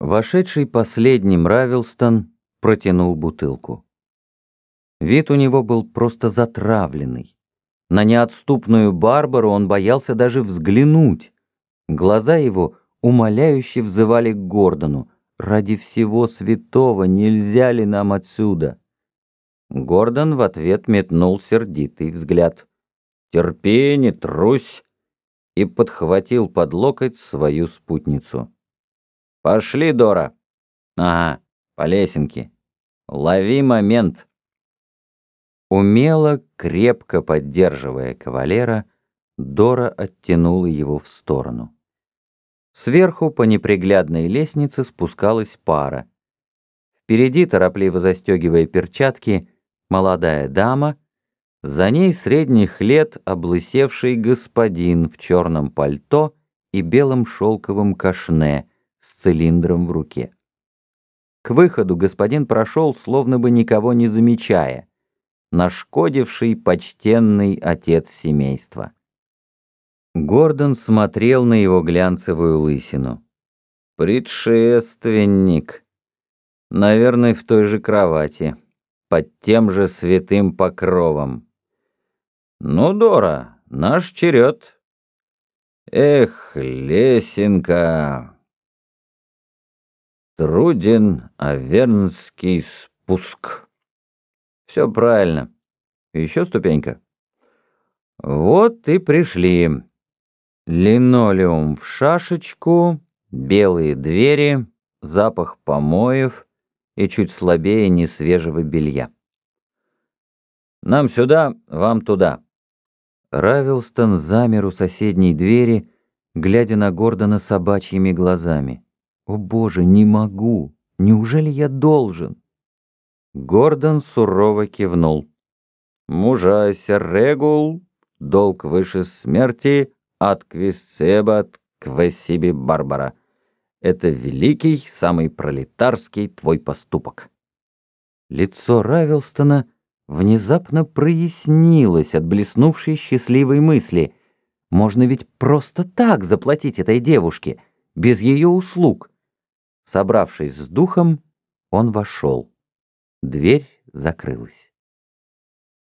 Вошедший последним Равилстон протянул бутылку. Вид у него был просто затравленный. На неотступную Барбару он боялся даже взглянуть. Глаза его умоляюще взывали к Гордону. «Ради всего святого нельзя ли нам отсюда?» Гордон в ответ метнул сердитый взгляд. «Терпи, не трусь!» и подхватил под локоть свою спутницу. «Пошли, Дора!» «Ага, по лесенке. Лови момент!» Умело, крепко поддерживая кавалера, Дора оттянула его в сторону. Сверху по неприглядной лестнице спускалась пара. Впереди, торопливо застегивая перчатки, молодая дама, за ней средних лет облысевший господин в черном пальто и белом шелковом кашне — с цилиндром в руке. К выходу господин прошел, словно бы никого не замечая, нашкодивший почтенный отец семейства. Гордон смотрел на его глянцевую лысину. «Предшественник. Наверное, в той же кровати, под тем же святым покровом. Ну, Дора, наш черед. Эх, лесенка, Труден Авернский спуск. Все правильно. Еще ступенька. Вот и пришли. Линолеум в шашечку, белые двери, запах помоев и чуть слабее несвежего белья. Нам сюда, вам туда. Равилстон замер у соседней двери, глядя на Гордона собачьими глазами. «О боже, не могу! Неужели я должен?» Гордон сурово кивнул. «Мужайся, регул, долг выше смерти, от квисцебат квесиби барбара. Это великий, самый пролетарский твой поступок». Лицо Равилстона внезапно прояснилось от блеснувшей счастливой мысли. «Можно ведь просто так заплатить этой девушке, без ее услуг». Собравшись с духом, он вошел. Дверь закрылась.